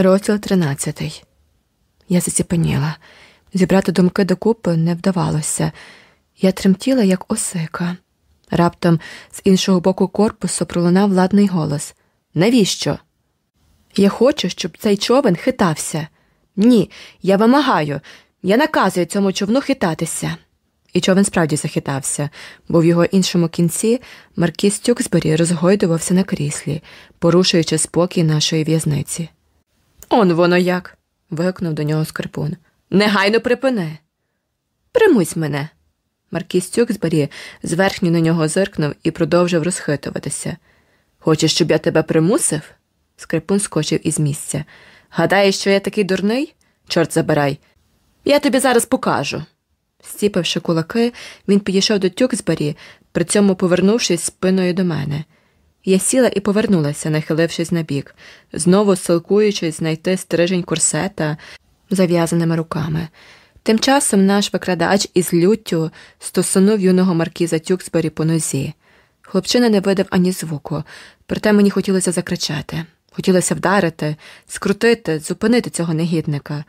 Розділ тринадцятий. Я заціпеніла. Зібрати думки докупи не вдавалося. Я тремтіла, як осика. Раптом з іншого боку корпусу пролунав ладний голос Навіщо? Я хочу, щоб цей човен хитався. Ні, я вимагаю, я наказую цьому човну хитатися. І човен справді захитався, бо в його іншому кінці Маркіс Тюксбері розгойдувався на кріслі, порушуючи спокій нашої в'язниці. Он воно як. вигукнув до нього скарпун. Негайно припини. Примусь мене. Маркіс Тюксбері зверхньо на нього зиркнув і продовжив розхитуватися. Хочеш, щоб я тебе примусив? Скрипун скочив із місця. Гадаєш, що я такий дурний? Чорт забирай. Я тобі зараз покажу. Стіпивши кулаки, він підійшов до Тюксбері, при цьому повернувшись спиною до мене. Я сіла і повернулася, нахилившись на бік, знову силкуючись знайти стрижень курсета зав'язаними руками. Тим часом наш викрадач із люттю стосунув юного маркіза Тюксбері по нозі. Хлопчина не видав ані звуку, проте мені хотілося закричати. Хотілося вдарити, скрутити, зупинити цього негідника.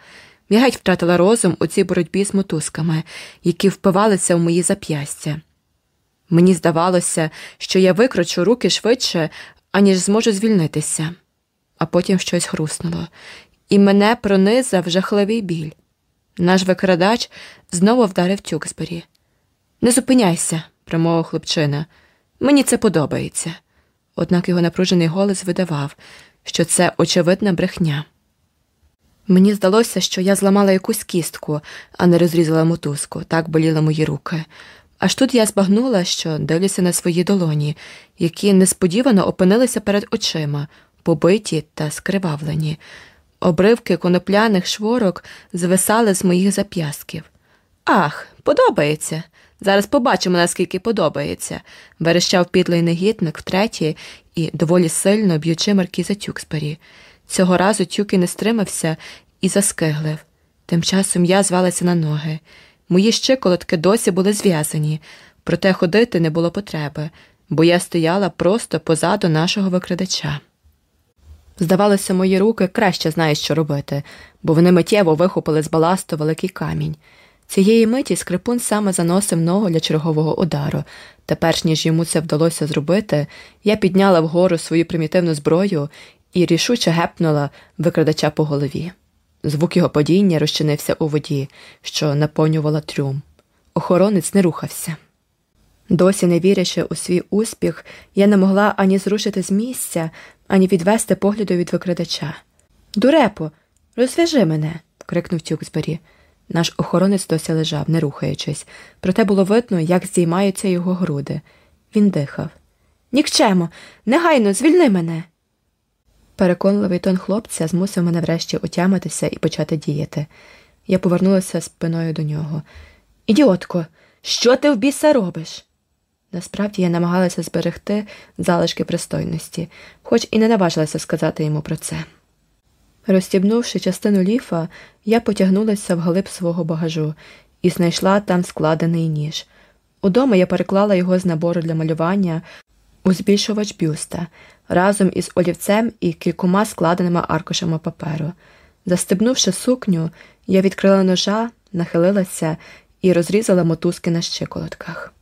Я геть втратила розум у цій боротьбі з мотузками, які впивалися в мої зап'ястя. Мені здавалося, що я викручу руки швидше, аніж зможу звільнитися, а потім щось хруснуло, і мене пронизав жахливий біль. Наш викрадач знову вдарив Тюксбері. Не зупиняйся, промовив хлопчина. Мені це подобається. Однак його напружений голос видавав, що це очевидна брехня. Мені здалося, що я зламала якусь кістку, а не розрізала мотузку, так боліли мої руки. Аж тут я збагнула, що дивлюся на свої долоні, які несподівано опинилися перед очима, побиті та скривавлені. Обривки конопляних шворок звисали з моїх зап'ясків. Ах, подобається. Зараз побачимо, наскільки подобається, верещав підлий негідник втретє і доволі сильно б'ючи маркіза Тюкспері. Цього разу Тюки не стримався і заскиглив. Тим часом я звалася на ноги. Мої щиколотки досі були зв'язані, проте ходити не було потреби, бо я стояла просто позаду нашого викрадача. Здавалося, мої руки краще знають, що робити, бо вони миттєво вихопили з баласту великий камінь. Цієї миті скрипун саме заносив ногу для чергового удару, та перш ніж йому це вдалося зробити, я підняла вгору свою примітивну зброю і рішуче гепнула викрадача по голові. Звук його падіння розчинився у воді, що наповнювала трюм. Охоронець не рухався. Досі, не вірячи у свій успіх, я не могла ані зрушити з місця, ані відвести погляду від викрадача. Дурепо, розв'яжи мене. крикнув Тюксбері. Наш охоронець досі лежав, не рухаючись, проте було видно, як здіймаються його груди. Він дихав. Нікчемо, негайно, звільни мене. Переконливий тон хлопця змусив мене врешті отямитися і почати діяти. Я повернулася спиною до нього. Ідіотко, що ти в біса робиш? Насправді я намагалася зберегти залишки пристойності, хоч і не наважилася сказати йому про це. Розстібнувши частину ліфа, я потягнулася вглиб свого багажу і знайшла там складений ніж. Удома я переклала його з набору для малювання у збільшувач бюста разом із олівцем і кількома складеними аркушами паперу. Застебнувши сукню, я відкрила ножа, нахилилася і розрізала мотузки на щиколотках.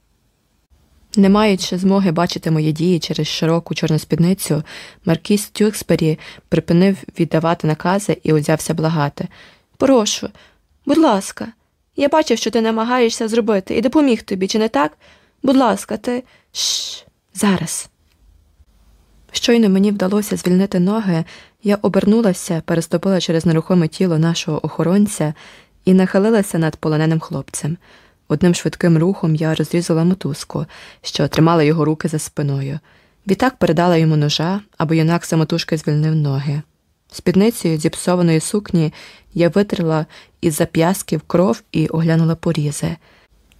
Не маючи змоги бачити мої дії через широку чорну спідницю, Маркіс Тюкспері припинив віддавати накази і узявся благати. Прошу, будь ласка, я бачив, що ти намагаєшся зробити, і допоміг тобі, чи не так? Будь ласка, ти. Шш, зараз. Щойно мені вдалося звільнити ноги, я обернулася, переступила через нерухоме тіло нашого охоронця і нахилилася над полоненим хлопцем. Одним швидким рухом я розрізала мотузку, що тримала його руки за спиною. Відтак передала йому ножа, або юнак самотужки звільнив ноги. Спідницею зіпсованої сукні я витрила із зап'ясків кров і оглянула порізи.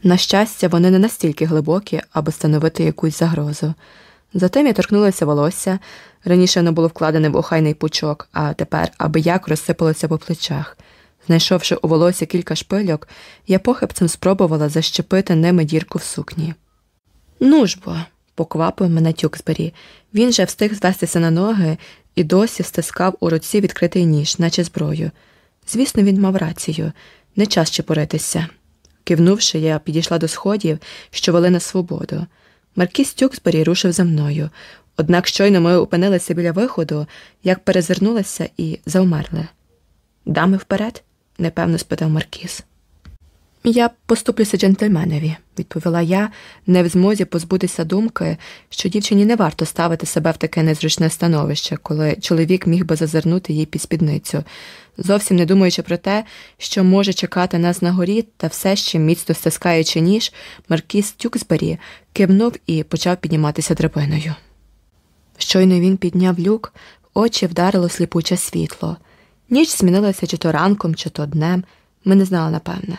На щастя, вони не настільки глибокі, аби становити якусь загрозу. Затим я торкнулася волосся, раніше воно було вкладене в охайний пучок, а тепер аби як розсипалося по плечах. Знайшовши у волосі кілька шпильок, я похибцем спробувала защепити ними дірку в сукні. Ну ж бо, поквапив мене Тюксбері. Він же встиг звестися на ноги і досі стискав у руці відкритий ніж, наче зброю. Звісно, він мав рацію не час чепуритися. Кивнувши, я підійшла до сходів, що вели на свободу. Маркіс Тюксбері рушив за мною, однак щойно ми опинилися біля виходу, як перезирнулися і завмерли. Дами вперед? непевно спитав Маркіс. Я поступлюся джентльменові, відповіла я, не в змозі позбутися думки, що дівчині не варто ставити себе в таке незручне становище, коли чоловік міг би зазирнути їй під спідницю, зовсім не думаючи про те, що може чекати нас на горі, та все ще міцно стискаючи ніж, Маркіс Тюксбері кивнув і почав підніматися драбиною. Щойно він підняв люк, очі вдарило сліпуче світло. Ніч змінилася чи то ранком, чи то днем, ми не знали напевне.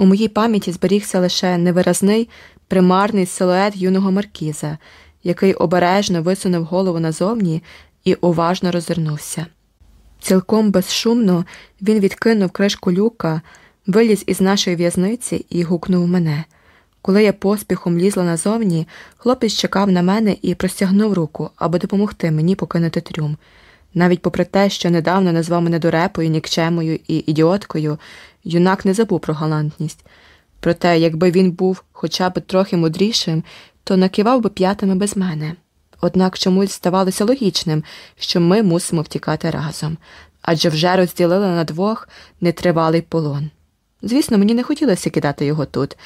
У моїй пам'яті зберігся лише невиразний, примарний силует юного маркіза, який обережно висунув голову назовні і уважно розвернувся. Цілком безшумно він відкинув кришку люка, виліз із нашої в'язниці і гукнув мене. Коли я поспіхом лізла назовні, хлопець чекав на мене і простягнув руку, аби допомогти мені покинути трюм. Навіть попри те, що недавно назвав мене дурепою, нікчемою і ідіоткою, юнак не забув про галантність. Проте, якби він був хоча б трохи мудрішим, то накивав би п'ятами без мене. Однак чомусь здавалося логічним, що ми мусимо втікати разом, адже вже розділили на двох нетривалий полон. Звісно, мені не хотілося кидати його тут,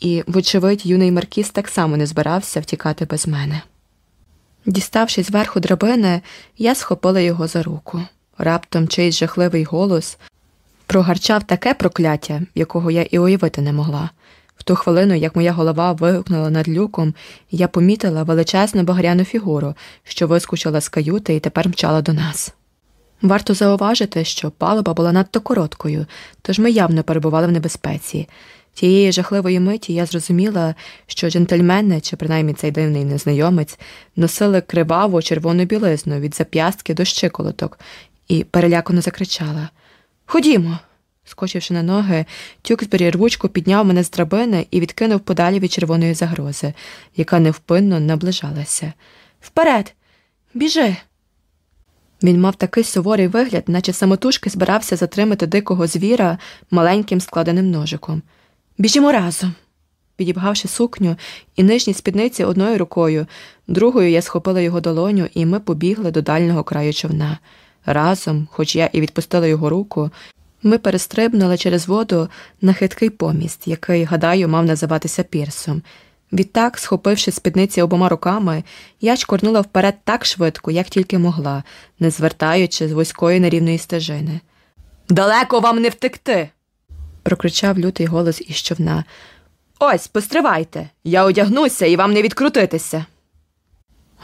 і, вочевидь, юний Маркіс так само не збирався втікати без мене. Діставшись зверху драбини, я схопила його за руку. Раптом чийсь жахливий голос прогарчав таке прокляття, якого я і уявити не могла. В ту хвилину, як моя голова вигукнула над люком, я помітила величезну багряну фігуру, що вискочила з каюти і тепер мчала до нас. Варто зауважити, що палуба була надто короткою, тож ми явно перебували в небезпеці. Тієї жахливої миті я зрозуміла, що джентльмени, чи принаймні цей дивний незнайомець, носили криваву червону білизну від зап'ястки до щиколоток і перелякано закричала Ходімо. Скочивши на ноги, Тюксбері рвучко підняв мене з драбини і відкинув подалі від червоної загрози, яка невпинно наближалася. Вперед, біжи. Він мав такий суворий вигляд, наче самотужки збирався затримати дикого звіра маленьким складеним ножиком. Біжімо разом. Підібгавши сукню і нижні спідниці одною рукою, другою я схопила його долоню, і ми побігли до дальнього краю човна. Разом, хоч я і відпустила його руку, ми перестрибнули через воду на хиткий поміст, який, гадаю, мав називатися пірсом. Відтак, схопивши спідниці обома руками, я чкорнула вперед так швидко, як тільки могла, не звертаючи з вузької нерівної стежини. Далеко вам не втекти. прокричав лютий голос із човна. Ось, постривайте, я одягнуся і вам не відкрутитися.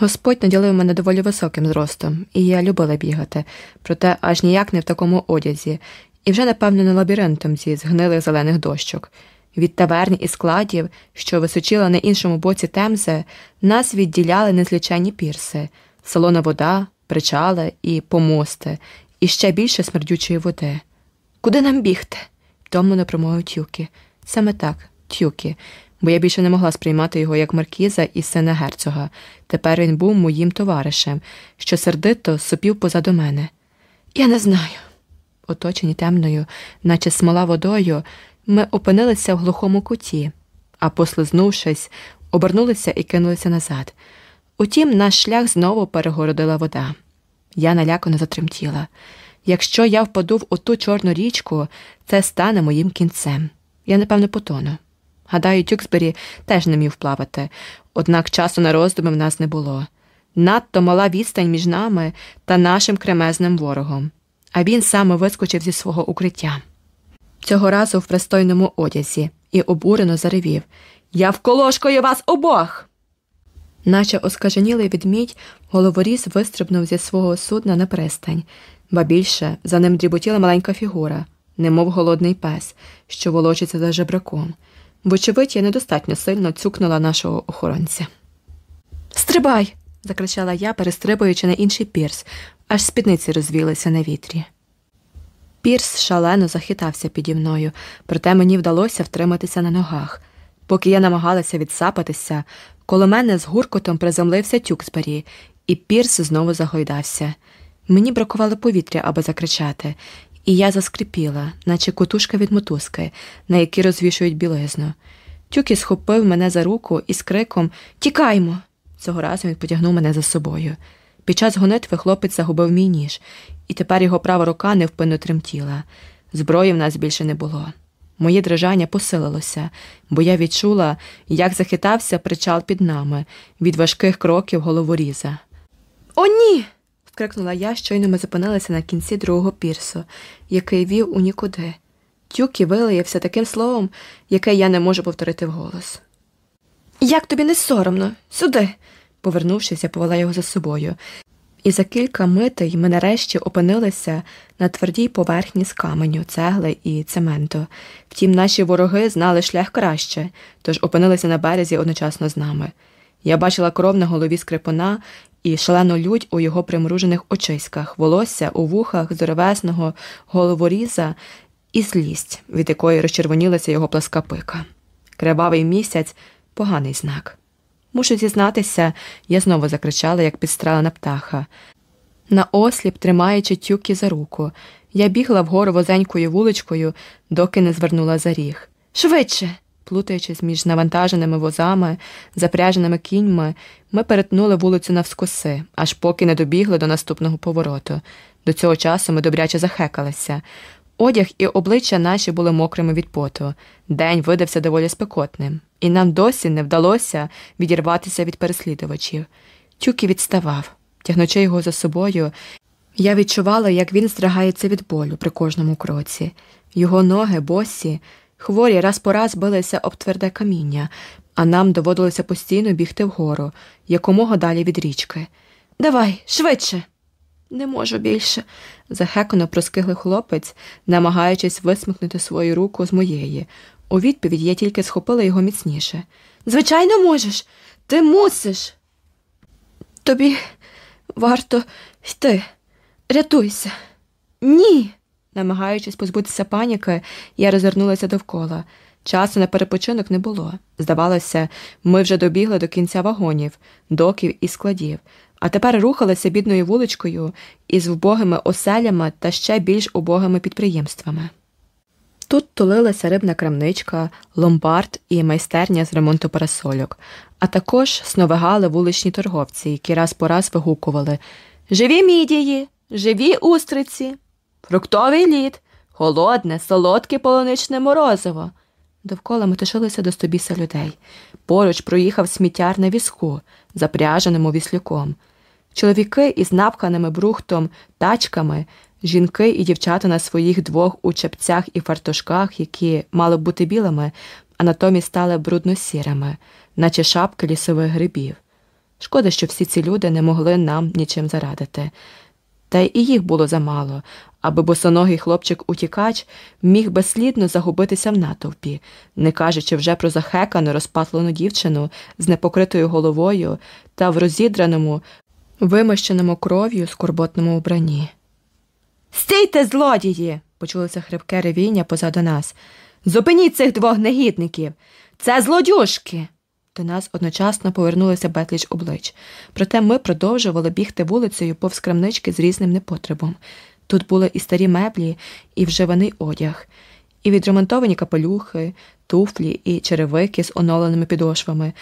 Господь наділив мене доволі високим зростом, і я любила бігати, проте аж ніяк не в такому одязі, і вже, напевно, не лабіринтом зі згнилих зелених дощок. Від таверні і складів, що височила на іншому боці темзи, нас відділяли незліченні пірси, солона вода, причали і помости, і ще більше смердючої води. Куди нам бігти? Втомлено промовив тюки. Саме так, тюки, бо я більше не могла сприймати його як маркіза і сина герцога. Тепер він був моїм товаришем, що сердито сопів позаду мене. Я не знаю. Оточені темною, наче смола водою, ми опинилися в глухому куті, а, послизнувшись, обернулися і кинулися назад. Утім, наш шлях знову перегородила вода. Я налякано затремтіла. Якщо я впаду в оту чорну річку, це стане моїм кінцем. Я, напевно, потону. Гадаю, Тюксбері теж не міг плавати, однак часу на роздуми в нас не було. Надто мала відстань між нами та нашим кремезним ворогом, а він саме вискочив зі свого укриття. Цього разу в пристойному одязі і обурено заревів Я вколошкою вас обох. Наче оскаженілий відмідь, головоріз вистрибнув зі свого судна на пристань, ба більше за ним дріботіла маленька фігура, немов голодний пес, що волочиться за жебраком. Вочевидь, я недостатньо сильно цюкнула нашого охоронця. Стрибай. закричала я, перестрибуючи на інший пірс, аж спідниці розвілися на вітрі. Пірс шалено захитався піді мною, проте мені вдалося втриматися на ногах. Поки я намагалася відсапатися, коло мене з гуркотом приземлився Тюксбері, і пірс знову загойдався. Мені бракувало повітря, аби закричати, і я заскрипіла, наче кутушка від мотузки, на якій розвішують білизну. Тюкі схопив мене за руку і з криком Тікаймо! Цього разу він потягнув мене за собою. Під час гонитви хлопець загубив мій ніж, і тепер його права рука невпинно тремтіла. Зброї в нас більше не було. Моє дрижання посилилося, бо я відчула, як захитався причал під нами від важких кроків головоріза. О, ні. Вкрикнула я, щойно ми зупинилися на кінці другого пірсу, який вів у нікуди. Тюкі вилаявся таким словом, яке я не можу повторити вголос. Як тобі не соромно? Сюди. Повернувшись, я повела його за собою, і за кілька митей ми нарешті опинилися на твердій поверхні з каменю, цегли і цементу. Втім, наші вороги знали шлях краще, тож опинилися на березі одночасно з нами. Я бачила кров на голові скрипуна і шалену лють у його примружених очиськах, волосся у вухах здоровесного головоріза і злість, від якої розчервонілася його пласка пика. Кривавий місяць поганий знак. Мушу зізнатися, я знову закричала, як підстрелена птаха. На осліп, тримаючи тюки за руку, я бігла вгору возенькою вуличкою, доки не звернула за ріг. Швидше. Плутаючись між навантаженими возами, запряженими кіньми, ми перетнули вулицю навскоси, аж поки не добігли до наступного повороту. До цього часу ми добряче захекалися. Одяг і обличчя наші були мокрими від поту. День видався доволі спекотним, і нам досі не вдалося відірватися від переслідувачів. Тюкі відставав, тягнучи його за собою. Я відчувала, як він здригається від болю при кожному кроці. Його ноги, босі, хворі раз по раз билися об тверде каміння, а нам доводилося постійно бігти вгору, якомога далі від річки. Давай, швидше. Не можу більше, захекано проскиглив хлопець, намагаючись висмикнути свою руку з моєї. У відповідь я тільки схопила його міцніше. Звичайно, можеш, ти мусиш. Тобі варто йти, рятуйся. Ні. Намагаючись позбутися паніки, я розвернулася довкола. Часу на перепочинок не було. Здавалося, ми вже добігли до кінця вагонів, доків і складів а тепер рухалася бідною вуличкою із вбогими оселями та ще більш убогими підприємствами. Тут тулилася рибна крамничка, ломбард і майстерня з ремонту парасольок, а також сновигали вуличні торговці, які раз по раз вигукували Живі мідії, живі устриці, фруктовий лід, холодне, солодке полуничне морозиво. Довкола метушилися до стобіса людей. Поруч проїхав сміттяр на візку, запряженому віслюком. Чоловіки із напханими брухтом тачками, жінки і дівчата на своїх двох у і фартушках, які мали б бути білими, а натомість стали брудно-сірими, наче шапки лісових грибів. Шкода, що всі ці люди не могли нам нічим зарадити. Та й і їх було замало, аби босоногий хлопчик-утікач міг безслідно загубитися в натовпі, не кажучи вже про захекану розпатлену дівчину з непокритою головою та в розідраному вимощеному кров'ю скорботному убранні. Стійте, злодії! почулося хрипке ревіння позаду нас. Зупиніть цих двох негідників. Це злодюшки. До нас одночасно повернулися безліч облич, проте ми продовжували бігти вулицею повз крамнички з різним непотребом. Тут були і старі меблі, і вживаний одяг, і відремонтовані капелюхи, туфлі і черевики з оновленими підошвами,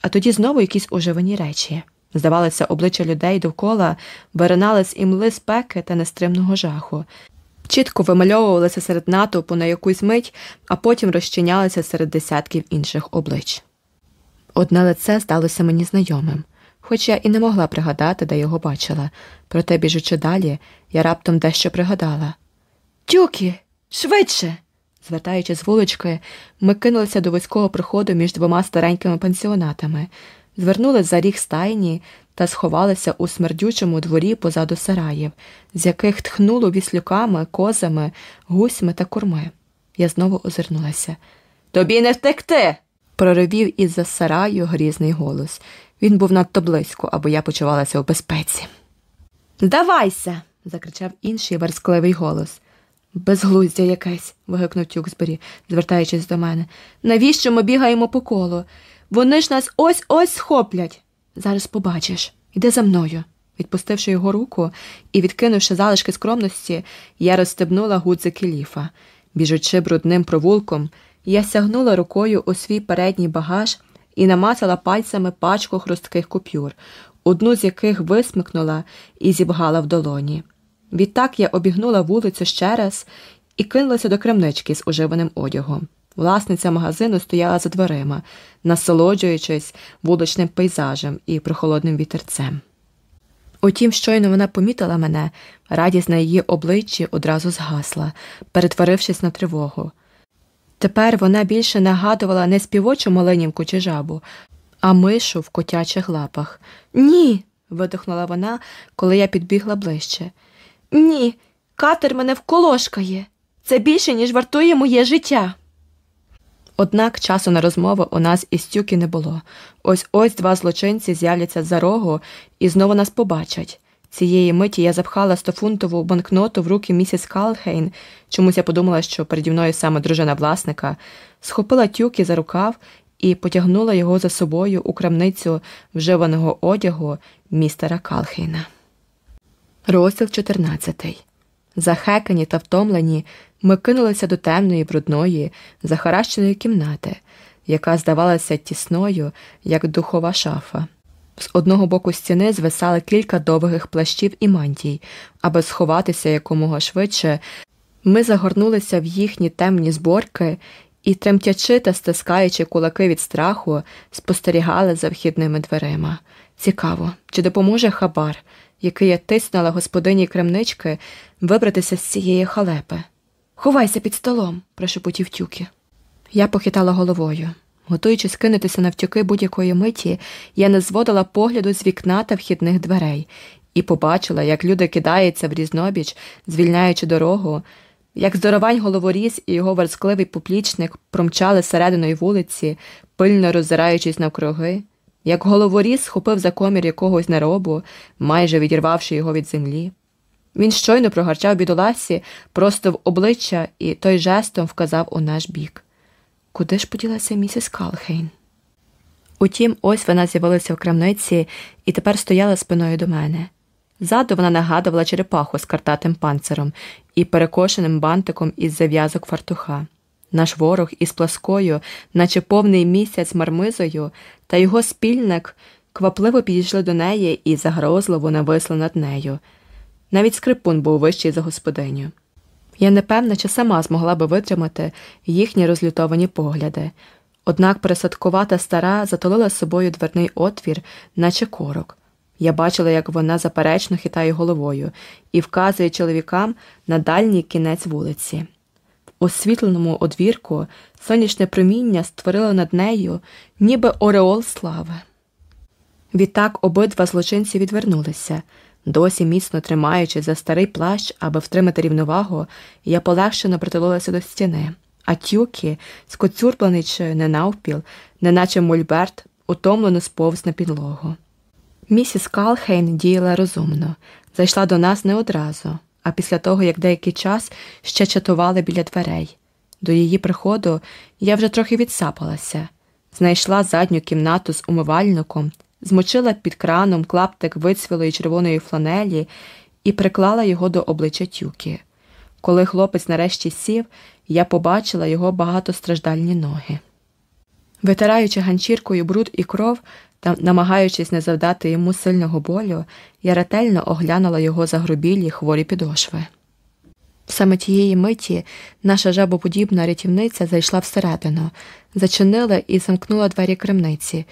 а тоді знову якісь уживані речі. Здавалося, обличчя людей довкола виринали з імли спеки та нестримного жаху. Чітко вимальовувалися серед натовпу на якусь мить, а потім розчинялися серед десятків інших облич. Одне лице здалося мені знайомим, хоч я і не могла пригадати, де його бачила, проте, біжучи далі, я раптом дещо пригадала. Тюкі, швидше. Звертаючи з вулички, ми кинулися до вузького проходу між двома старенькими пансіонатами звернули за ріг стайні та сховалися у смердючому дворі позаду сараїв, з яких тхнуло віслюками, козами, гусьми та курми. Я знову озирнулася. Тобі не втекти. проривів із за сараю грізний голос. Він був надто близько, аби я почувалася у безпеці. Здавайся. закричав інший верскливий голос. Безглуздя якесь. вигукнув Тюксбері, звертаючись до мене. Навіщо ми бігаємо по колу? Вони ж нас ось ось схоплять. Зараз побачиш. Іди за мною. Відпустивши його руку і відкинувши залишки скромності, я розстебнула гудзики ліфа. Біжучи брудним провулком, я сягнула рукою у свій передній багаж і намацала пальцями пачку хрустких купюр, одну з яких висмикнула і зібгала в долоні. Відтак я обігнула вулицю ще раз і кинулася до крамнички з уживаним одягом. Власниця магазину стояла за дверима, насолоджуючись вуличним пейзажем і прохолодним вітерцем. Утім, щойно вона помітила мене, радість на її обличчі одразу згасла, перетворившись на тривогу. Тепер вона більше нагадувала не співочу малинівку чи жабу, а мишу в котячих лапах. Ні. видихнула вона, коли я підбігла ближче. Ні, катер мене вколошкає. Це більше, ніж вартує моє життя. Однак часу на розмову у нас із тюки не було. Ось ось два злочинці з'являться за рогу і знову нас побачать. Цієї миті я запхала стофунтову банкноту в руки місіс Калхейн, чомусь я подумала, що переді мною саме дружина власника, схопила тюки за рукав і потягнула його за собою у крамницю вживаного одягу містера Калхейна. Розділ 14 Захекані та втомлені, ми кинулися до темної, брудної, захаращеної кімнати, яка здавалася тісною, як духова шафа. З одного боку стіни звисали кілька довгих плащів і мантій, аби сховатися якомога швидше. Ми загорнулися в їхні темні зборки і, тремтячи та стискаючи кулаки від страху, спостерігали за вхідними дверима. Цікаво, чи допоможе хабар, який я тиснула господині кремнички, вибратися з цієї халепи. Ховайся під столом, прошепотів тюки. Я похитала головою. Готуючись кинутися навтюки будь-якої миті, я не зводила погляду з вікна та вхідних дверей і побачила, як люди кидаються в різнобіч, звільняючи дорогу, як здоровань головоріз і його верскливий поплічник промчали серединою вулиці, пильно роззираючись навкруги, як головоріз схопив за комір якогось неробу, майже відірвавши його від землі. Він щойно прогарчав бідоласі просто в обличчя і той жестом вказав у наш бік. Куди ж поділася місіс Калхейн? Утім, ось вона з'явилася в крамниці і тепер стояла спиною до мене. Ззаду вона нагадувала черепаху з картатим панциром і перекошеним бантиком із зав'язок фартуха. Наш ворог із пласкою, наче повний місяць мармизою, та його спільник квапливо підійшли до неї і загрозливо нависли над нею. Навіть скрипун був вищий за господиню. Я не певна, чи сама змогла би витримати їхні розлютовані погляди, однак пересадкувата стара затолила собою дверний отвір, наче корок. Я бачила, як вона заперечно хитає головою і вказує чоловікам на дальній кінець вулиці. В освітленому одвірку сонячне проміння створило над нею, ніби ореол слави. Відтак обидва злочинці відвернулися. Досі міцно тримаючи за старий плащ, аби втримати рівновагу, я полегшено притулилася до стіни, а тюки, скоцюрплений чи не навпіл, неначе мольберт, утомлено сповз на підлогу. Місіс Калхейн діяла розумно, зайшла до нас не одразу, а після того, як деякий час ще чатували біля дверей. До її приходу я вже трохи відсапалася, знайшла задню кімнату з умивальником змочила під краном клаптик вицвілої червоної фланелі і приклала його до обличчя тюки. Коли хлопець нарешті сів, я побачила його багатостраждальні ноги. Витираючи ганчіркою бруд і кров та намагаючись не завдати йому сильного болю, я ретельно оглянула його загрубілі хворі підошви. Саме тієї миті наша жабоподібна рятівниця зайшла всередину, зачинила і замкнула двері кремниці,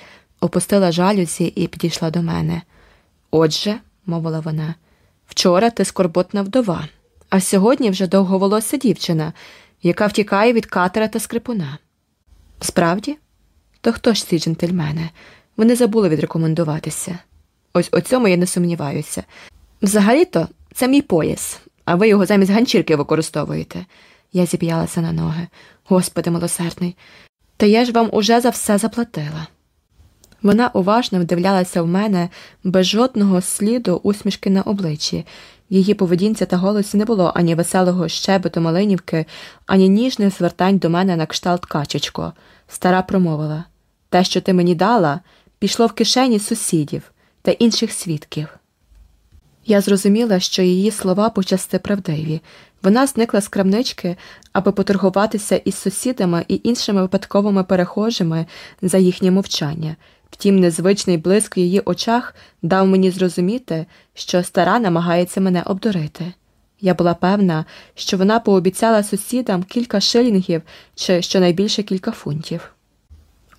опустила жалюзі і підійшла до мене. Отже, мовила вона, вчора ти скорботна вдова, а сьогодні вже довговолоса дівчина, яка втікає від катера та скрипуна. Справді? То хто ж ці джентльмени? Вони забули відрекомендуватися. Ось у цьому я не сумніваюся. Взагалі-то це мій пояс, а ви його замість ганчірки використовуєте. Я зіп'ялася на ноги. Господи милосердний, та я ж вам уже за все заплатила. Вона уважно вдивлялася в мене без жодного сліду усмішки на обличчі. Її поведінці та голосі не було ані веселого щебету Малинівки, ані ніжних звертань до мене на кшталт качечко. Стара промовила те, що ти мені дала, пішло в кишені сусідів та інших свідків. Я зрозуміла, що її слова почасти правдиві. Вона зникла з крамнички, аби поторгуватися із сусідами і іншими випадковими перехожими за їхнє мовчання. Втім, незвичний блиск в її очах дав мені зрозуміти, що стара намагається мене обдурити. Я була певна, що вона пообіцяла сусідам кілька шилінгів чи щонайбільше кілька фунтів.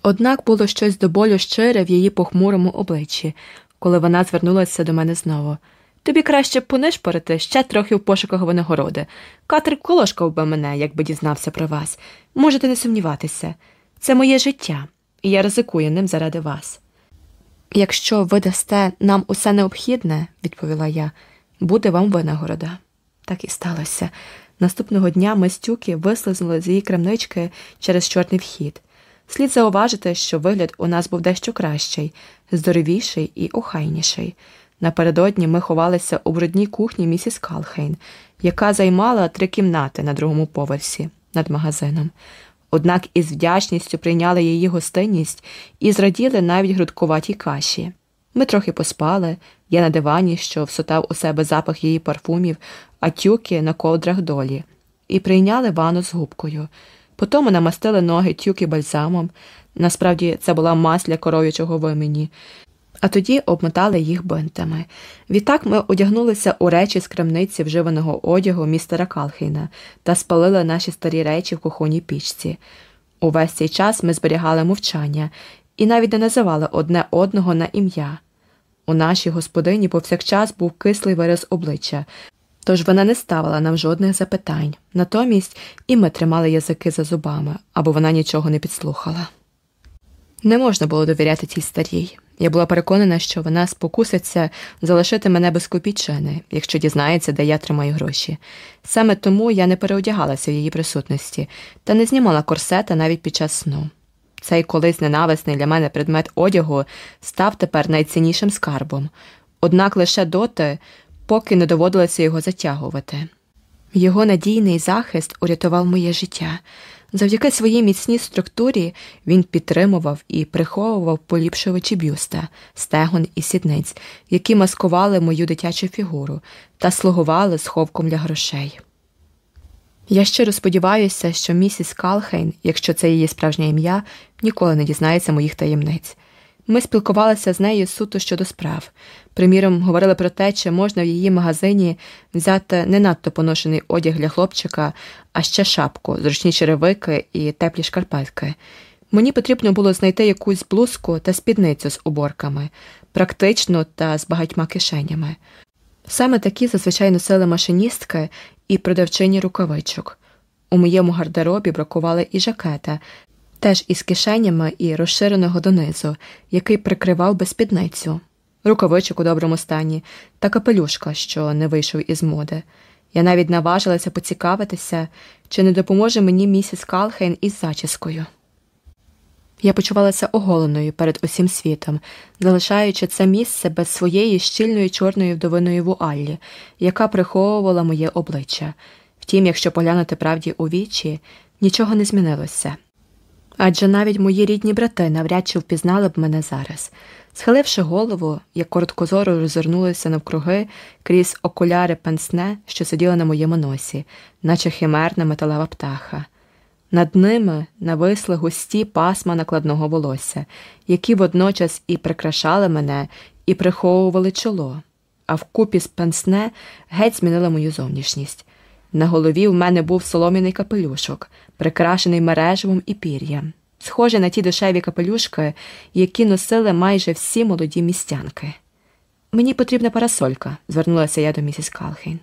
Однак було щось до болю щире в її похмурому обличчі, коли вона звернулася до мене знову. Тобі краще понишпорити ще трохи в пошуках винагороди. Катер колошкав би мене, якби дізнався про вас. Можете не сумніватися. Це моє життя, і я ризикую ним заради вас. Якщо ви дасте нам усе необхідне, відповіла я, буде вам винагорода. Так і сталося. Наступного дня ми з тюки вислизнули з її крамнички через чорний вхід. Слід зауважити, що вигляд у нас був дещо кращий, здоровіший і охайніший. Напередодні ми ховалися у брудній кухні місіс Калхейн, яка займала три кімнати на другому поверсі над магазином. Однак із вдячністю прийняли її гостинність і зраділи навіть грудкуватій каші. Ми трохи поспали, я на дивані, що всотав у себе запах її парфумів, а тюки на ковдрах долі, і прийняли ванну з губкою. Потім намастили ноги тюки бальзамом. Насправді це була масля коров'ячого вимені а тоді обмотали їх бинтами. Відтак ми одягнулися у речі з крамниці вживаного одягу містера Калхейна та спалили наші старі речі в кухонній пічці. Увесь цей час ми зберігали мовчання і навіть не називали одне одного на ім'я. У нашій господині повсякчас був кислий вираз обличчя, тож вона не ставила нам жодних запитань. Натомість і ми тримали язики за зубами, або вона нічого не підслухала. Не можна було довіряти цій старій. Я була переконана, що вона спокуситься залишити мене без копійчини, якщо дізнається, де я тримаю гроші. Саме тому я не переодягалася в її присутності та не знімала корсета навіть під час сну. Цей колись ненависний для мене предмет одягу став тепер найціннішим скарбом, однак лише доти, поки не доводилося його затягувати. Його надійний захист урятував моє життя. Завдяки своїй міцній структурі він підтримував і приховував поліпшувачі бюста, стегон і сідниць, які маскували мою дитячу фігуру та слугували сховком для грошей. Я щиро сподіваюся, що місіс Калхейн, якщо це її справжнє ім'я, ніколи не дізнається моїх таємниць. Ми спілкувалися з нею суто щодо справ. Приміром, говорили про те, чи можна в її магазині взяти не надто поношений одяг для хлопчика, а ще шапку, зручні черевики і теплі шкарпетки. Мені потрібно було знайти якусь блузку та спідницю з уборками, практичну та з багатьма кишенями. Саме такі зазвичай носили машиністки і продавчині рукавичок. У моєму гардеробі бракували і жакета, теж із кишенями і розширеного донизу, який прикривав безпідницю, рукавичок у доброму стані та капелюшка, що не вийшов із моди. Я навіть наважилася поцікавитися, чи не допоможе мені місіс Калхейн із зачіскою. Я почувалася оголеною перед усім світом, залишаючи це місце без своєї щільної чорної вдовиної вуаллі, яка приховувала моє обличчя. Втім, якщо поглянути правді у вічі, нічого не змінилося. Адже навіть мої рідні брати навряд чи впізнали б мене зараз. Схиливши голову, я короткозоро розвернулася навкруги крізь окуляри пенсне, що сиділи на моєму носі, наче химерна металева птаха. Над ними нависли густі пасма накладного волосся, які водночас і прикрашали мене, і приховували чоло, а вкупі з пенсне геть змінили мою зовнішність. На голові в мене був солом'яний капелюшок, прикрашений мережевом і пір'ям, схожий на ті дешеві капелюшки, які носили майже всі молоді містянки. Мені потрібна парасолька, звернулася я до місіс Калхейн.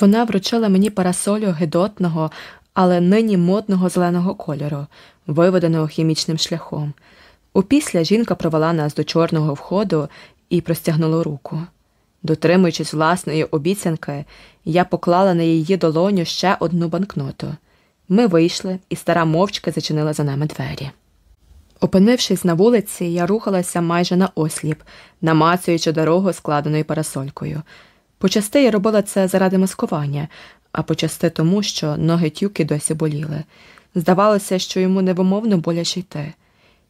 Вона вручила мені парасолю гидотного, але нині модного зеленого кольору, виведеного хімічним шляхом. Упісля жінка провела нас до чорного входу і простягнула руку. Дотримуючись власної обіцянки, я поклала на її долоню ще одну банкноту. Ми вийшли, і стара мовчки зачинила за нами двері. Опинившись на вулиці, я рухалася майже на осліп, намацуючи дорогу складеною парасолькою. Почасти я робила це заради маскування, а почасти тому, що ноги тюки досі боліли. Здавалося, що йому невимовно боляче йти.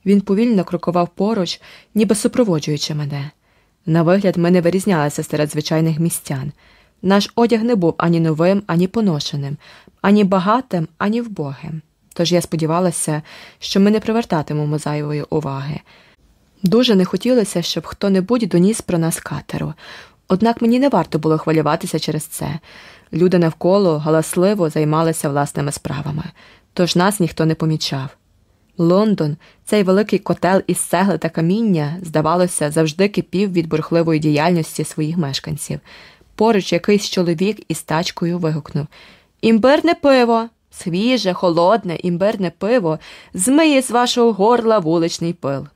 Він повільно крокував поруч, ніби супроводжуючи мене. На вигляд, ми не вирізнялися серед звичайних містян. Наш одяг не був ані новим, ані поношеним, ані багатим, ані вбогим. Тож я сподівалася, що ми не привертатимемо зайвої уваги. Дуже не хотілося, щоб хто небудь доніс про нас катеру, однак мені не варто було хвилюватися через це. Люди навколо галасливо займалися власними справами, тож нас ніхто не помічав. Лондон, цей великий котел із цегли та каміння, здавалося, завжди кипів від бурхливої діяльності своїх мешканців. Поруч якийсь чоловік із тачкою вигукнув Імбирне пиво, свіже, холодне, імбирне пиво змиє з вашого горла вуличний пил.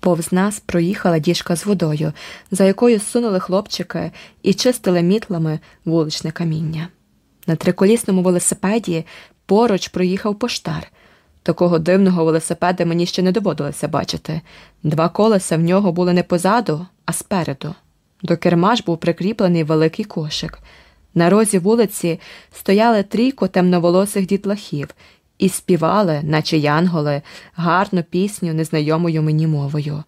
Повз нас проїхала діжка з водою, за якою сунули хлопчики і чистили мітлами вуличне каміння. На триколісному велосипеді поруч проїхав поштар. Такого дивного велосипеда мені ще не доводилося бачити. Два колеса в нього були не позаду, а спереду. До керма ж був прикріплений великий кошик. На розі вулиці стояли трійко темноволосих дітлахів і співали, наче янголи, гарну пісню незнайомою мені мовою.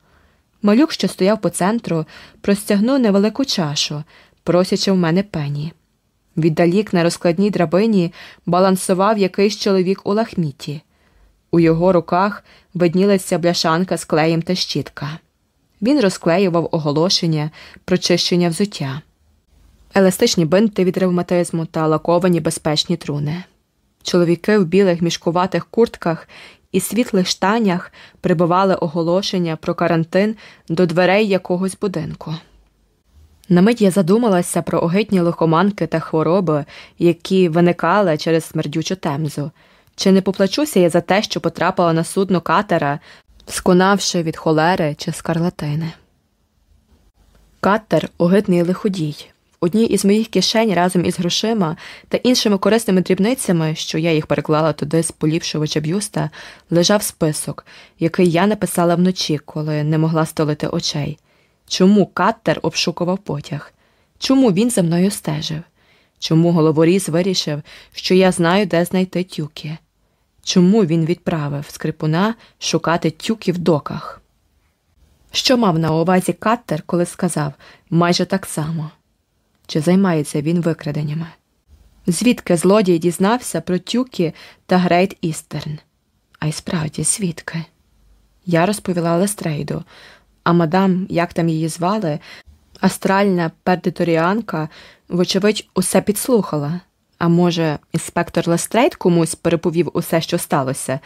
Малюк, що стояв по центру, простягнув невелику чашу, просячи в мене пені. Віддалік на розкладній драбині балансував якийсь чоловік у лахміті. У його руках виднілася бляшанка з клеєм та щітка. Він розклеював оголошення про чищення взуття, еластичні бинти від ревматизму та лаковані безпечні труни. Чоловіки в білих мішкуватих куртках і світлих штанях прибивали оголошення про карантин до дверей якогось будинку. На мить я задумалася про огидні лихоманки та хвороби, які виникали через смердючу темзу. Чи не поплачуся я за те, що потрапила на судно катера, сконавши від холери чи скарлатини? Катер огидний лиходій. Одній із моїх кишень разом із грошима та іншими корисними дрібницями, що я їх переклала туди з поліпшувача б'юста, лежав список, який я написала вночі, коли не могла столити очей. Чому каттер обшукував потяг? Чому він за мною стежив? Чому головоріз вирішив, що я знаю, де знайти тюки? Чому він відправив скрипуна шукати тюки в доках? Що мав на увазі каттер, коли сказав майже так само? Чи займається він викраденнями? Звідки злодій дізнався про тюки та Грейт Істерн? А й справді, звідки? Я розповіла Лестрейду, а мадам, як там її звали, астральна пердиторіанка, вочевидь, усе підслухала. А може, інспектор Лестрейд комусь переповів усе, що сталося?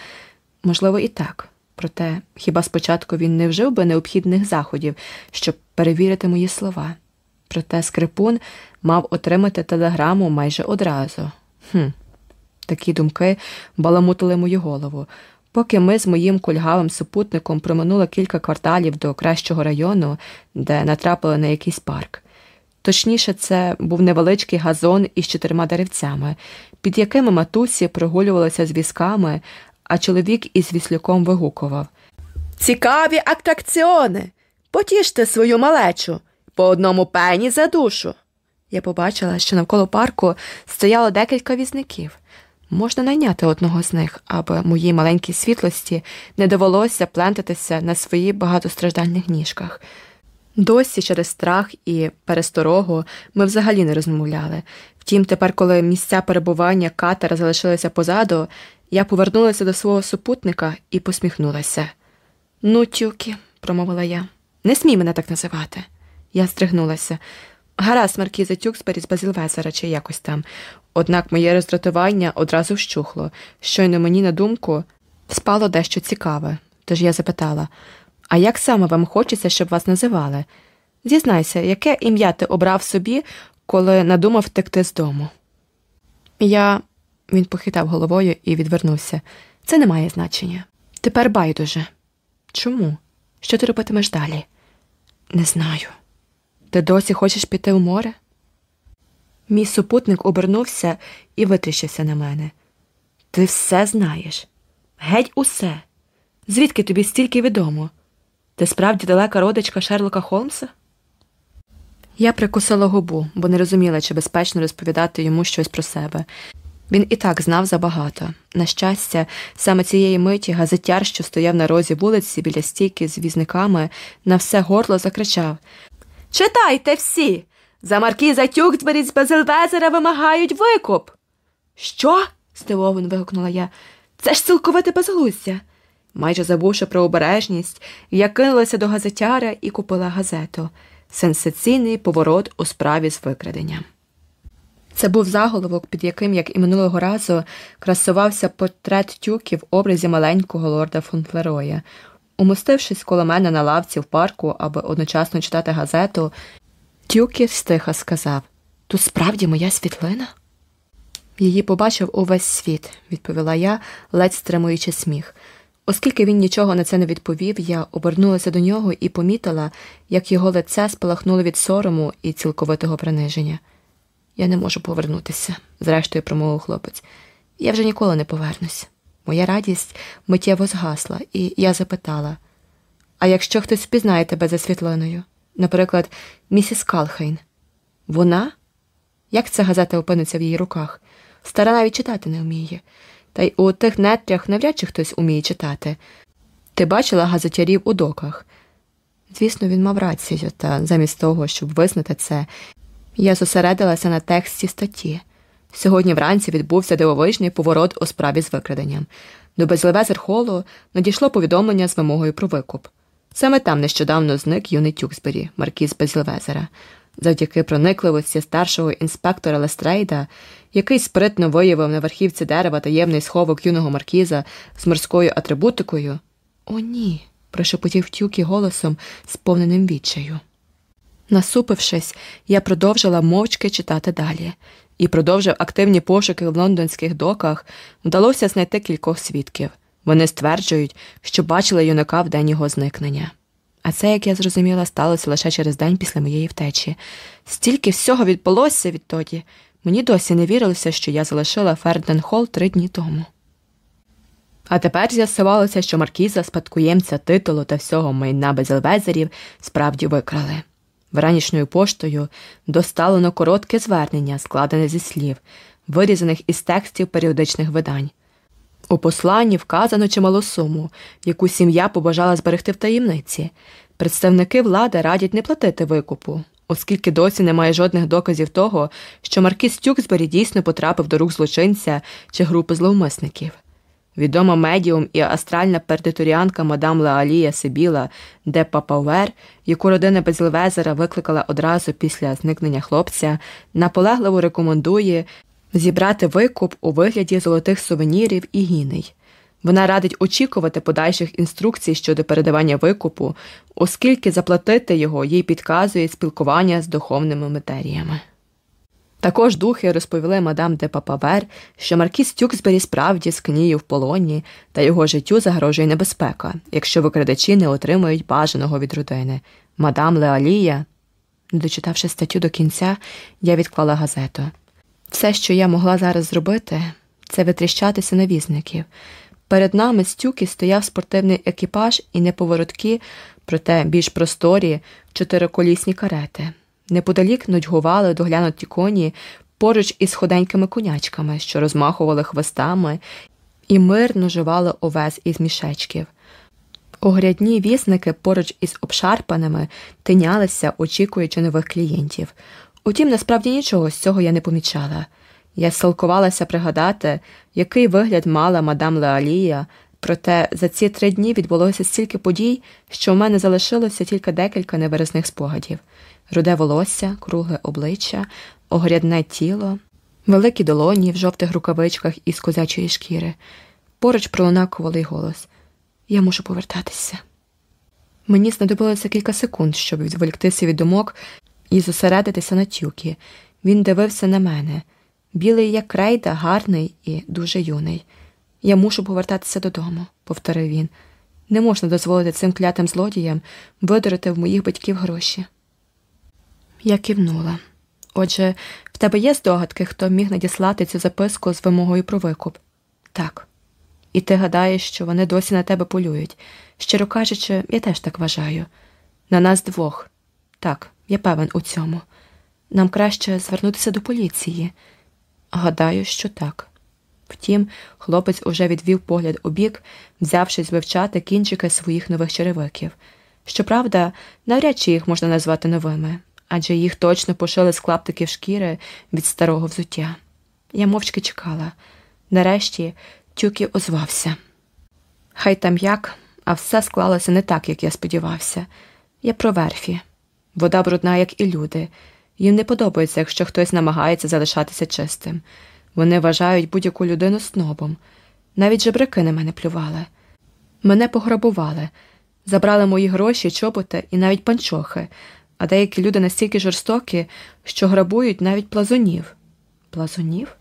Можливо, і так. Проте хіба спочатку він не вжив би необхідних заходів, щоб перевірити мої слова. Проте скрипун мав отримати телеграму майже одразу. Хм. Такі думки баламутили мою голову. Поки ми з моїм кульгавим супутником проминули кілька кварталів до кращого району, де натрапили на якийсь парк. Точніше, це був невеличкий газон із чотирма деревцями, під якими матусі прогулювалися з візками, а чоловік із віслюком вигукував Цікаві атракціони! Потіште свою малечу, по одному пені за душу. Я побачила, що навколо парку стояло декілька візників. Можна найняти одного з них, аби моїй маленькій світлості не довелося плентатися на своїх багатостраждальних ніжках. Досі через страх і пересторогу ми взагалі не розмовляли. Втім, тепер, коли місця перебування катера залишилися позаду, я повернулася до свого супутника і посміхнулася. Ну, тюки, промовила я, не смій мене так називати. Я стригнулася. Гаразд, Маркіза Тюксбері з Базілвезера чи якось там. Однак моє роздратування одразу вщухло. Щойно мені на думку спало дещо цікаве. Тож я запитала а як саме вам хочеться, щоб вас називали? Зізнайся, яке ім'я ти обрав собі, коли надумав втекти з дому? Я. Він похитав головою і відвернувся. Це не має значення. Тепер байдуже. Чому? Що ти робитимеш далі? Не знаю. Ти досі хочеш піти в море? Мій супутник обернувся і витріщився на мене. Ти все знаєш, геть усе. Звідки тобі стільки відомо? Ти справді далека родичка Шерлока Холмса? Я прикусила губу, бо не розуміла, чи безпечно розповідати йому щось про себе. Він і так знав забагато. На щастя, саме цієї миті газетяр, що стояв на розі вулиці біля стійки з візниками, на все горло закричав Читайте всі. За Маркіза Тюксбері з Безелвезера вимагають викуп. Що? здивовано вигукнула я. Це ж цілковите безглуздя. Майже забувши про обережність, я кинулася до газетяра і купила газету Сенсаційний поворот у справі з викраденням. Це був заголовок, під яким, як і минулого разу, красувався портрет тюки в образі маленького лорда Фонтлероя. Умостившись коло мене на лавці в парку, аби одночасно читати газету, тюкі стиха сказав Тут справді моя світлина? Її побачив увесь світ, відповіла я, ледь стримуючи сміх. Оскільки він нічого на це не відповів, я обернулася до нього і помітила, як його лице спалахнуло від сорому і цілковитого приниження. Я не можу повернутися, зрештою промовив хлопець. Я вже ніколи не повернусь. Моя радість миттєво згасла, і я запитала а якщо хтось впізнає тебе за світлиною, наприклад, місіс Калхейн, вона? Як ця газета опиниться в її руках? Стара навіть читати не вміє. Та й у тих нетрях навряд чи хтось уміє читати. Ти бачила газетярів у доках? Звісно, він мав рацію, та замість того, щоб визнати це, я зосередилася на тексті статті. Сьогодні вранці відбувся дивовижний поворот у справі з викраденням. До Безлевезер-холу надійшло повідомлення з вимогою про викуп. Саме там нещодавно зник юний Тюксбері, маркіз Безлевезера. Завдяки проникливості старшого інспектора Лестрейда, який спритно виявив на верхівці дерева таємний сховок юного маркіза з морською атрибутикою. О, ні. прошепотів тюкі голосом, сповненим відчаю. Насупившись, я продовжила мовчки читати далі і продовжив активні пошуки в лондонських доках, вдалося знайти кількох свідків. Вони стверджують, що бачили юнака в день його зникнення. А це, як я зрозуміла, сталося лише через день після моєї втечі. Стільки всього відбулося відтоді. Мені досі не вірилося, що я залишила Ферден Холл три дні тому. А тепер з'ясувалося, що маркіза, спадкоємця титулу та всього майна безелвезерів справді викрали. Вранішньою поштою доставлено коротке звернення, складене зі слів, вирізаних із текстів періодичних видань. У посланні вказано чималу суму, яку сім'я побажала зберегти в таємниці. Представники влади радять не платити викупу, оскільки досі немає жодних доказів того, що Маркіз Тюксбері дійсно потрапив до рук злочинця чи групи зловмисників. Відома медіум і астральна пердиторіанка мадам Леалія Сибіла де Папавер, яку родина Базілвезера викликала одразу після зникнення хлопця, наполегливо рекомендує зібрати викуп у вигляді золотих сувенірів і гіней. Вона радить очікувати подальших інструкцій щодо передавання викупу, оскільки заплатити його їй підказує спілкування з духовними матеріями. Також духи розповіли мадам де Папавер, що маркіз Тюксбері справді скніє в полоні та його життю загрожує небезпека, якщо викрадачі не отримують бажаного від родини. Мадам Леалія, дочитавши статтю до кінця, я відклала газету. Все, що я могла зараз зробити, це витріщатися на візників. Перед нами з тюки стояв спортивний екіпаж і неповороткі, проте більш просторі чотириколісні карети. Неподалік нудьгували доглянуті коні поруч із ходенькими конячками, що розмахували хвостами, і мирно жували овес із мішечків. Огрядні вісники поруч із обшарпаними тинялися, очікуючи нових клієнтів. Утім, насправді нічого з цього я не помічала. Я силкувалася пригадати, який вигляд мала мадам Леалія, проте за ці три дні відбулося стільки подій, що в мене залишилося тільки декілька невиразних спогадів руде волосся, кругле обличчя, огрядне тіло, великі долоні в жовтих рукавичках із козячої шкіри. Поруч пролунав ковалий голос Я мушу повертатися. Мені знадобилося кілька секунд, щоб відволіктися від думок і зосередитися на тюкі. Він дивився на мене, білий, як крейда, гарний і дуже юний. Я мушу повертатися додому, повторив він. Не можна дозволити цим клятим злодіям видурити в моїх батьків гроші. Я кивнула. Отже, в тебе є здогадки, хто міг надіслати цю записку з вимогою про викуп? Так. І ти гадаєш, що вони досі на тебе полюють. Щиро кажучи, я теж так вважаю. На нас двох. Так, я певен у цьому. Нам краще звернутися до поліції. Гадаю, що так. Втім, хлопець уже відвів погляд у бік, взявшись вивчати кінчики своїх нових черевиків. Щоправда, навряд чи їх можна назвати новими, адже їх точно пошили з клаптиків шкіри від старого взуття. Я мовчки чекала. Нарешті тюкі озвався. Хай там як, а все склалося не так, як я сподівався. Я про верфі. Вода брудна, як і люди. Їм не подобається, якщо хтось намагається залишатися чистим. Вони вважають будь-яку людину снобом. Навіть жебраки на мене плювали. Мене пограбували, забрали мої гроші, чоботи і навіть панчохи, а деякі люди настільки жорстокі, що грабують навіть плазунів. Плазунів?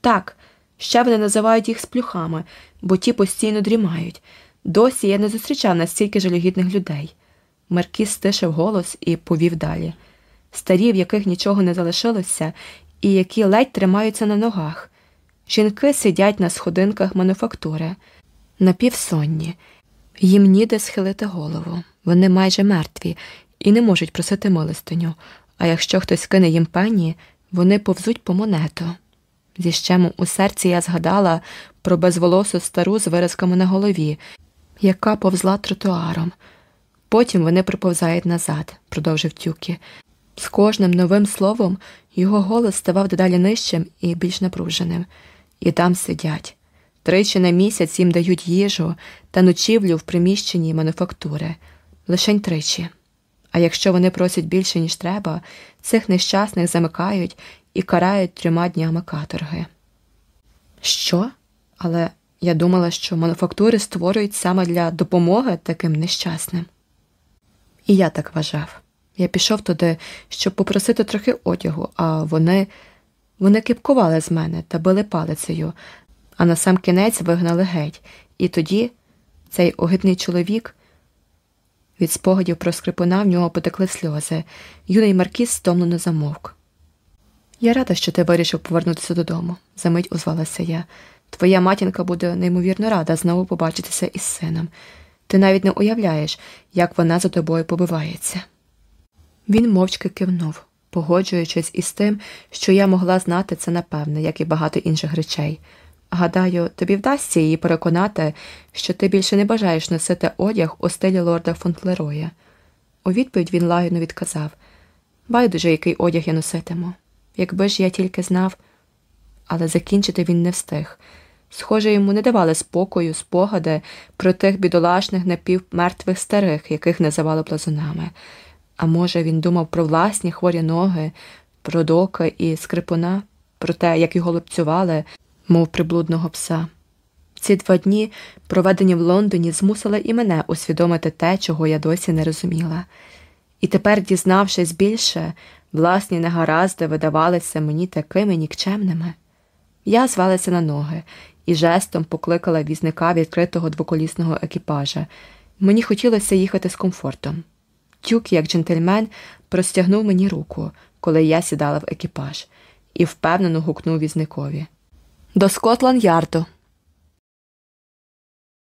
Так, ще вони називають їх сплюхами, бо ті постійно дрімають. Досі я не зустрічав настільки жалюгідних людей. Маркіз стишив голос і повів далі старі, в яких нічого не залишилося, і які ледь тримаються на ногах. Жінки сидять на сходинках мануфактури, напівсонні, їм ніде схилити голову, вони майже мертві і не можуть просити милостиню, а якщо хтось кине їм пені, вони повзуть по монету. Зі щемом у серці я згадала про безволосу стару з виразками на голові, яка повзла тротуаром. Потім вони приповзають назад, продовжив тюки. З кожним новим словом його голос ставав дедалі нижчим і більш напруженим, і там сидять. Тричі на місяць їм дають їжу та ночівлю в приміщенні мануфактури, лишень тричі. А якщо вони просять більше, ніж треба, цих нещасних замикають і карають трьома днями каторги. Що? Але я думала, що мануфактури створюють саме для допомоги таким нещасним. І я так вважав. Я пішов туди, щоб попросити трохи одягу, а вони вони кипкували з мене та били палицею, а на сам кінець вигнали геть. І тоді цей огидний чоловік від спогадів про скрипуна в нього потекли сльози. Юний Маркіз стомлено замовк. Я рада, що ти вирішив повернутися додому, замить озвалася я. Твоя матінка буде неймовірно рада знову побачитися із сином. Ти навіть не уявляєш, як вона за тобою побивається. Він мовчки кивнув, погоджуючись із тим, що я могла знати це напевне, як і багато інших речей. Гадаю, тобі вдасться її переконати, що ти більше не бажаєш носити одяг у стилі лорда Фонтлероя. У відповідь він лагідно відказав байдуже, який одяг я носитиму. Якби ж я тільки знав, але закінчити він не встиг. Схоже, йому не давали спокою, спогади про тих бідолашних напівмертвих старих, яких називали плазунами. А може, він думав про власні хворі ноги, про дока і скрипуна, про те, як його лупцювали, мов приблудного пса. Ці два дні, проведені в Лондоні, змусили і мене усвідомити те, чого я досі не розуміла. І тепер, дізнавшись більше, власні негаразди видавалися мені такими нікчемними. Я звалася на ноги і жестом покликала візника відкритого двоколісного екіпажа. Мені хотілося їхати з комфортом. Тюк, як джентльмен, простягнув мені руку, коли я сідала в екіпаж, і впевнено гукнув візникові. До Скотланд Ярду.